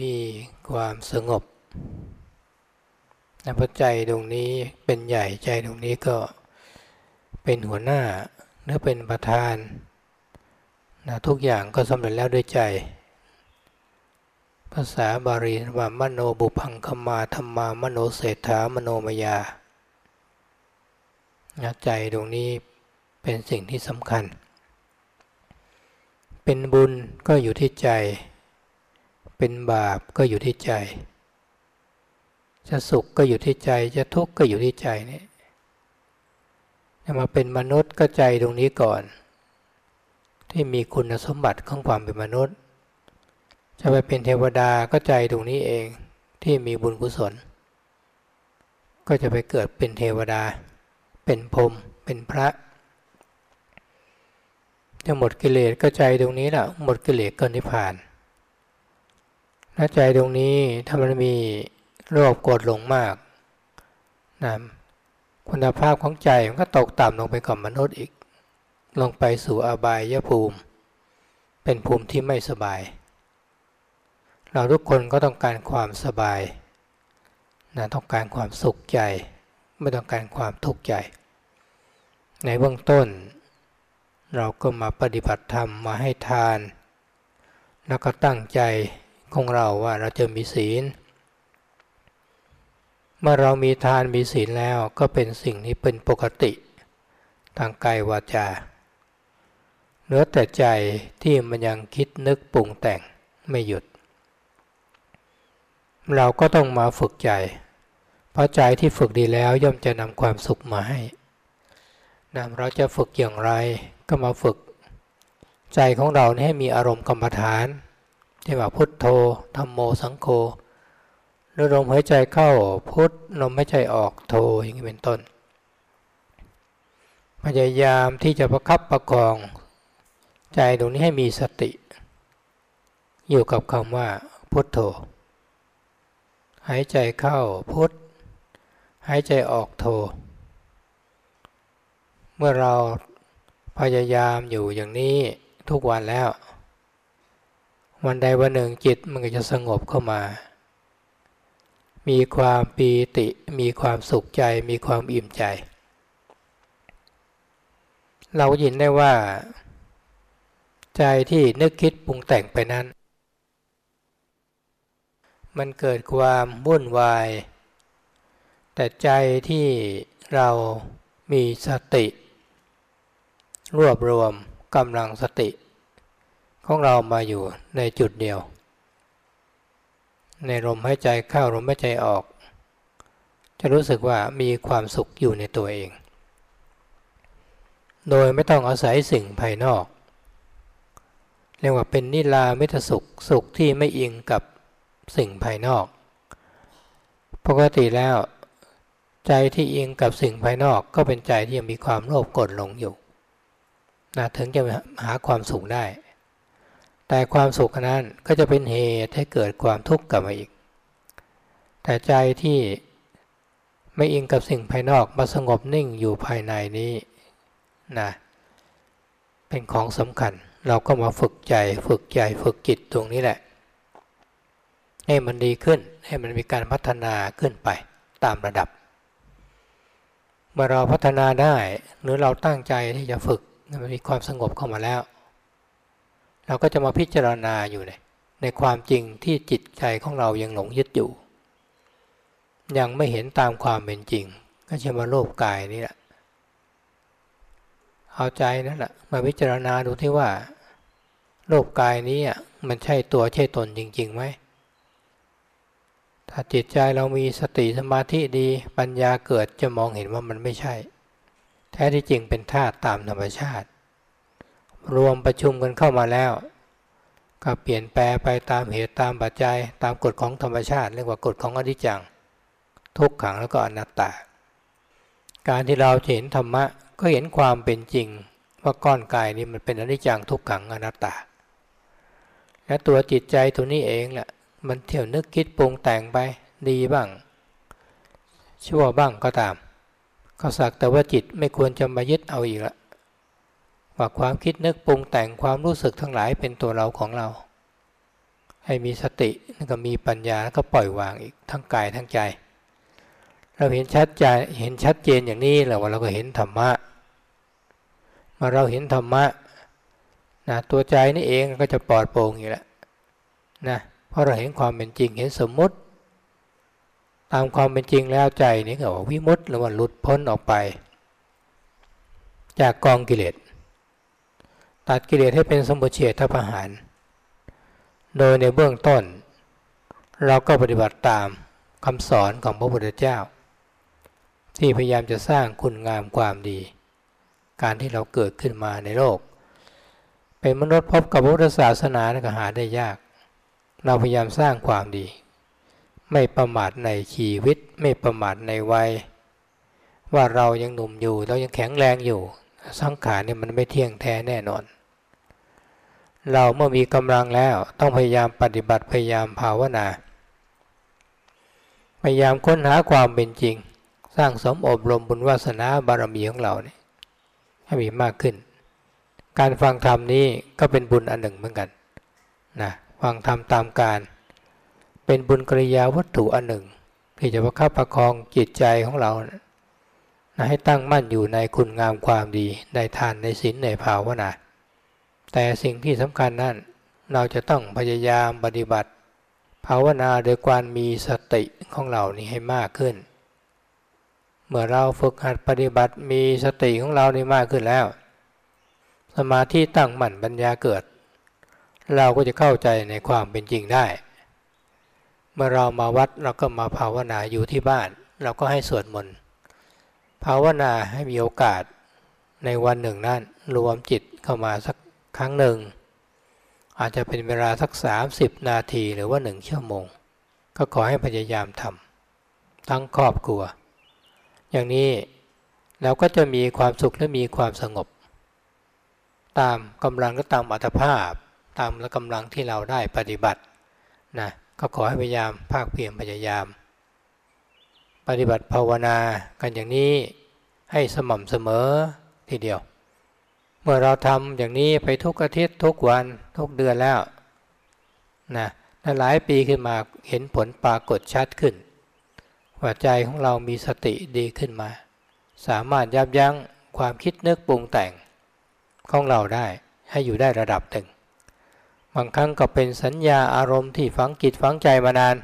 มีความสงบนะพระใจตรงนี้เป็นใหญ่ใจตรงนี้ก็เป็นหัวหน้าหรือเป็นประธานนะทุกอย่างก็สำเร็จแล้วด้วยใจ ภาษาบาลีว่ามโนบุพังคมาธรรมามโนเศรษฐามโนมยานะใจตรงนี้เป็นสิ่งที่สำคัญ เป็นบุญก็อยู่ที่ใจ เป็นบาปก็อยู่ที่ใจ จะสุขก็อยู่ที่ใจ จะทุกข์ก็อยู่ที่ใจนี่จะมาเป็นมนุษย์ก็ใจตรงนี้ก่อน ที่มีคุณสมบัติของความเป็นมนุษย์ จะไปเป็นเทวดาก็ใจตรงนี้เองที่มีบุญกุศล ก็จะไปเกิดเป็นเทวดา เป็นพรมเป็นพระจะหมดกิเลสก็ใจตรงนี้แหละหมดกิเลสก็นิพพาน ถ้าใจตรงนี้ถ้ามันมีโรคโกรธหลงมากนะคุณภาพของใจมันก็ตกต่ำลงไปกับมนุษย์อีก ลงไปสู่อบายยภูมิ เป็นภูมิที่ไม่สบาย เราทุกคนก็ต้องการความสบายนะต้องการความสุขใจ ไม่ต้องการความทุกข์ใจ ในเบื้องต้น เราก็มาปฏิบัติธรรมมาให้ทาน แล้วก็ตั้งใจ ของเราว่าเราจะมีศีล เมื่อเรามีทานมีศีลแล้วก็เป็นสิ่งที่เป็นปกติ ทางกายวาจาเหลือแต่ใจที่มันยังคิดนึกปรุงแต่งไม่หยุด เราก็ต้องมาฝึกใจ เพราะใจที่ฝึกดีแล้วย่อมจะนำความสุขมาให้นะเราจะฝึกอย่างไรก็มาฝึก ใจของเราให้มีอารมณ์กรรมฐาน ที่ว่าพุทโธธรรมโมสังโฆหรือลมหายใจเข้าพุทลมหายใจออกโธอย่างนี้เป็นต้น พยายามที่จะประคับประคองใจตรงนี้ให้มีสติ อยู่กับคำว่าพุทโธ หายใจเข้าพุทหายใจออกโธ เมื่อเราพยายามอยู่อย่างนี้ทุกวันแล้ว วันใดวันหนึ่งจิตมันก็จะสงบเข้ามา มีความปีติ มีความสุขใจ มีความอิ่มใจ เรายินได้ว่า ใจที่นึกคิดปรุงแต่งไปนั้น มันเกิดความวุ่นวาย แต่ใจที่เรามีสติ รวบรวมกำลังสติ ของเรามาอยู่ในจุดเดียว ในลมหายใจเข้าลมหายใจออก จะรู้สึกว่ามีความสุขอยู่ในตัวเอง โดยไม่ต้องอาศัยสิ่งภายนอก เรียกว่าเป็นนิรามิตสุขสุขที่ไม่อิงกับสิ่งภายนอก ปกติแล้วใจที่อิงกับสิ่งภายนอกก็เป็นใจที่ยังมีความโลภกดหลงอยู่นะถึงจะหาความสุขได้ แต่ความสุขนั้นก็จะเป็นเหตุให้เกิดความทุกข์กลับมาอีก แต่ใจที่ไม่อิงกับสิ่งภายนอกมาสงบนิ่งอยู่ภายในนี้นะเป็นของสำคัญ เราก็มาฝึกใจฝึกใจฝึกจิตตรงนี้แหละ ให้มันดีขึ้น ให้มันมีการพัฒนาขึ้นไปตามระดับ เมื่อเราพัฒนาได้หรือเราตั้งใจที่จะฝึกมันมีความสงบเข้ามาแล้ว เราก็จะมาพิจารณาอยู่ในในความจริงที่จิตใจของเรายังหลงยึดอยู่ ยังไม่เห็นตามความเป็นจริง ก็จะมาโลภกายนี่แหละเอาใจนั่นแหละมาพิจารณาดูที่ว่า โลภกายนี้มันใช่ตัวใช่ตนจริงๆไหมถ้าจิตใจเรามีสติสมาธิดีปัญญาเกิดจะมองเห็นว่ามันไม่ใช่ แท้ที่จริงเป็นธาตุตามธรรมชาติ รวมประชุมกันเข้ามาแล้ว ก็เปลี่ยนแปลไปตามเหตุตามปัจจัย ตามกฎของธรรมชาติ เรียกว่ากฎของอนิจจัง ทุกขังแล้วก็อนัตตา การที่เราเห็นธรรมะก็เห็นความเป็นจริงว่าก้อนกายนี้มันเป็นอนิจจังทุกขังอนัตตา และตัวจิตใจตัวนี้เองแหละมันเที่ยวนึกคิดปรุงแต่งไปดีบ้าง ชั่วบ้างก็ตาม ก็สักแต่ว่าจิตไม่ควรจะมายึดเอาอีกละ ว่าความคิดนึกปรุงแต่งความรู้สึกทั้งหลายเป็นตัวเราของเรา ให้มีสติแล้วก็มีปัญญาแล้วก็ปล่อยวางอีกทั้งกายทั้งใจ เราเห็นชัดใจเห็นชัดเจนอย่างนี้แล้วว่าเราก็เห็นธรรมะมาเราเห็นธรรมะนะตัวใจนี่เองก็จะปลอดโปร่งอยู่แล้วนะเพราะเราเห็นความเป็นจริงเห็นสมมุติ ตามความเป็นจริงแล้วใจนี่ก็ว่าวิมุตต์หรือว่าหลุดพ้นออกไป จากกองกิเลส ตัดกิเลสให้เป็นสมบูเฉทประหาร โดยในเบื้องต้น เราก็ปฏิบัติตามคำสอนของพระพุทธเจ้า ที่พยายามจะสร้างคุณงามความดี การที่เราเกิดขึ้นมาในโลก เป็นมนุษย์พบกับพุทธศาสนาก็หาได้ยาก เราพยายามสร้างความดี ไม่ประมาทในชีวิต ไม่ประมาทในวัย ว่าเรายังหนุ่มอยู่เรายังแข็งแรงอยู่ สังขารเนี่ยมันไม่เที่ยงแท้แน่นอน เราเมื่อมีกำลังแล้วต้องพยายามปฏิบัติพยายามภาวนา พยายามค้นหาความเป็นจริง สร้างสมอบรมบุญวาสนาบารมีของเราเนี่ยให้มีมากขึ้น การฟังธรรมนี้ก็เป็นบุญอันหนึ่งเหมือนกันนะฟังธรรมตามการ เป็นบุญกริยาวัตถุอันหนึ่ง ที่จะประคับประคองจิตใจของเรานะ ให้ตั้งมั่นอยู่ในคุณงามความดี ในทานในศีลในภาวนา แต่สิ่งที่สำคัญนั่นเราจะต้องพยายามปฏิบัติ ภาวนาโดยการมีสติของเรานี่ให้มากขึ้น เมื่อเราฝึกหัดปฏิบัติมีสติของเรานี่มากขึ้นแล้ว สมาธิตั้งมั่นปัญญาเกิด เราก็จะเข้าใจในความเป็นจริงได้ เมื่อเรามาวัดเราก็มาภาวนาอยู่ที่บ้าน เราก็ให้สวดมนต์ ภาวนาให้มีโอกาสในวันหนึ่งนั้นรวมจิตเข้ามาสักครั้งหนึ่ง อาจจะเป็นเวลาสัก 30 นาทีหรือว่าหนึ่งชั่วโมง ก็ขอให้พยายามทำทั้งครอบครัว อย่างนี้เราก็จะมีความสุขและมีความสงบ ตามกำลังและตามอัตภาพ ตามและกำลังที่เราได้ปฏิบัตินะก็ขอให้พยายามภาคเพียรพยายาม ปฏิบัติภาวนากันอย่างนี้ให้สม่ำเสมอทีเดียว เมื่อเราทำอย่างนี้ไปทุกอาทิตย์ทุกวันทุกเดือนแล้วนะหลายปีขึ้นมาเห็นผลปรากฏชัดขึ้นว่าใจของเรามีสติดีขึ้นมา สามารถยับยั้งความคิดนึกปรุงแต่งของเราได้ให้อยู่ได้ระดับหนึ่งบางครั้งก็เป็นสัญญาอารมณ์ที่ฝังจิตฝังใจมานาน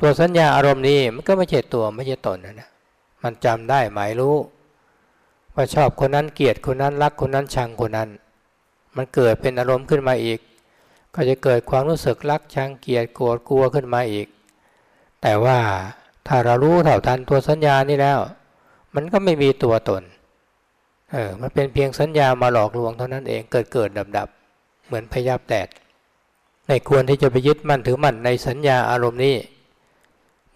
ตัวสัญญาอารมณ์นี้มันก็ไม่ใช่ตัวไม่ใช่ตนนะมันจำได้หมายรู้ ว่าชอบคนนั้นเกลียดคนนั้นรักคนนั้นชังคนนั้น มันเกิดเป็นอารมณ์ขึ้นมาอีก ก็จะเกิดความรู้สึกรักชังเกลียดโกรธกลัวขึ้นมาอีก แต่ว่าถ้าเรารู้เท่าทันตัวสัญญานี้แล้ว มันก็ไม่มีตัวตนเออมันเป็นเพียงสัญญามาหลอกลวงเท่านั้นเองเกิดเกิดดับดับเหมือนพยาบแดดในควรที่จะไปยึดมั่นถือมั่นในสัญญาอารมณ์นี้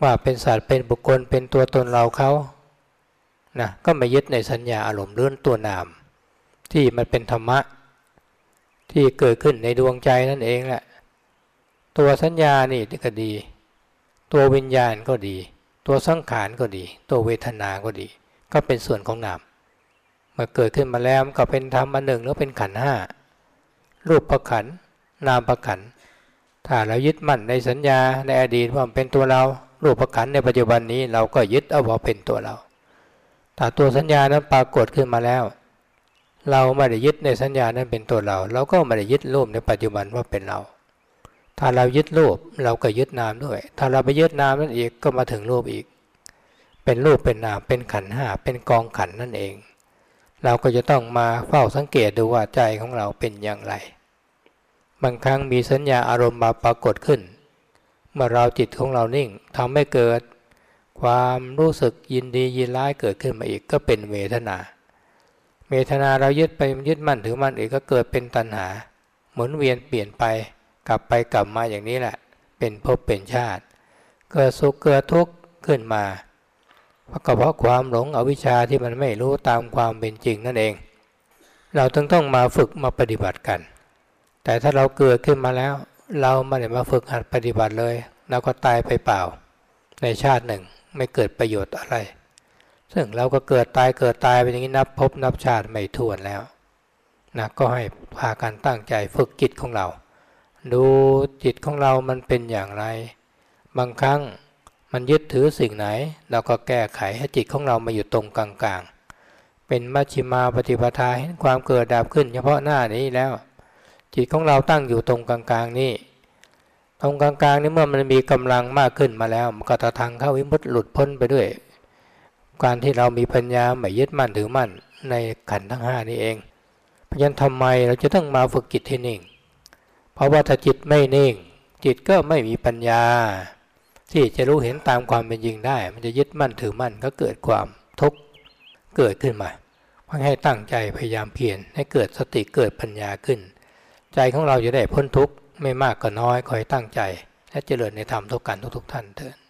ว่าเป็นสัตว์เป็นบุคคลเป็นตัวตนเราเขานะก็ไม่ยึดในสัญญาอารมณ์เรื่องตัวนาม ที่มันเป็นธรรมะ ที่เกิดขึ้นในดวงใจนั่นเองแหละ ตัวสัญญานี่ก็ดี ตัววิญญาณก็ดี ตัวสังขารก็ดี ตัวเวทนาก็ดี ก็เป็นส่วนของนามเมื่อเกิดขึ้นมาแล้วก็เป็นธรรมอันหนึ่งแล้วเป็นขันห้ารูปประขันนามประขันถ้าเรายึดมั่นในสัญญาในอดีตว่าเป็นตัวเรา รูปขันในปัจจุบันนี้เราก็ยึดเอาว่าเป็นตัวเราถ้าตัวสัญญานั้นปรากฏขึ้นมาแล้ว เราไม่ได้ยึดในสัญญานั้นเป็นตัวเรา เราก็ไม่ได้ยึดรูปในปัจจุบันว่าเป็นเรา ถ้าเรายึดรูปเราก็ยึดนามด้วย ถ้าเราไปยึดนามนั่นอีกก็มาถึงรูปอีก เป็นรูปเป็นนามเป็นขันห้าเป็นกองขันนั่นเอง เราก็จะต้องมาเฝ้าสังเกตดูว่าใจของเราเป็นอย่างไร บางครั้งมีสัญญาอารมณ์มาปรากฏขึ้น มื่อเราจิตของเรานิ่งทำให้เกิด ความรู้สึกยินดียินร้ายเกิดขึ้นมาอีกก็เป็นเวทนา เวทนาเรายึดไปยึดมั่นถือมั่นอีกก็เกิดเป็นตัณหา หมุนเวียนเปลี่ยนไปกลับไปกลับมาอย่างนี้แหละ เป็นภพเป็นชาติ เกิดสุขเกิดทุกข์ขึ้นมาเพราะเพราะความหลงอวิชชาที่มันไม่รู้ตามความเป็นจริงนั่นเอง เราต้องต้องมาฝึกมาปฏิบัติกัน แต่ถ้าเราเกิดขึ้นมาแล้ว เราไม่ได้มาฝึกหัดปฏิบัติเลยเราก็ตายไปเปล่า ในชาติหนึ่งไม่เกิดประโยชน์อะไร ซึ่งเราก็เกิดตายเกิดตายไปอย่างนี้นับพบนับชาติไม่ถ้วนแล้วนะก็ให้พากันตั้งใจฝึกจิตของเรา ดูจิตของเรามันเป็นอย่างไร บางครั้งมันยึดถือสิ่งไหน เราก็แก้ไขให้จิตของเรามาอยู่ตรงกลางๆ เป็นมัชชิมาปฏิปทาเห็นความเกิดดับขึ้น เฉพาะหน้านี้แล้ว จิตของเราตั้งอยู่ตรงกลางๆนี่ตรงกลางๆนี่เมื่อมันมีกำลังมากขึ้นมาแล้วมันก็จะทางเข้าวิมุตติหลุดพ้นไปด้วย การที่เรามีปัญญาไม่ยึดมั่นถือมั่นในขันทั้งห้านี้เองเพราะฉะนั้นทำไมเราจะต้องมาฝึกจิตให้นิ่ง เพราะว่าถ้าจิตไม่นิ่ง จิตก็ไม่มีปัญญา ที่จะรู้เห็นตามความเป็นจริงได้ มันจะยึดมั่นถือมั่นก็เกิดความทุกข์เกิดขึ้นมาเพราะให้ตั้งใจพยายามเพียรให้เกิดสติเกิดปัญญาขึ้น ใจของเราจะได้พ้นทุกข์ไม่มากก็น้อยคอยตั้งใจ และเจริญในธรรมทุกการทุกๆท่านเถิด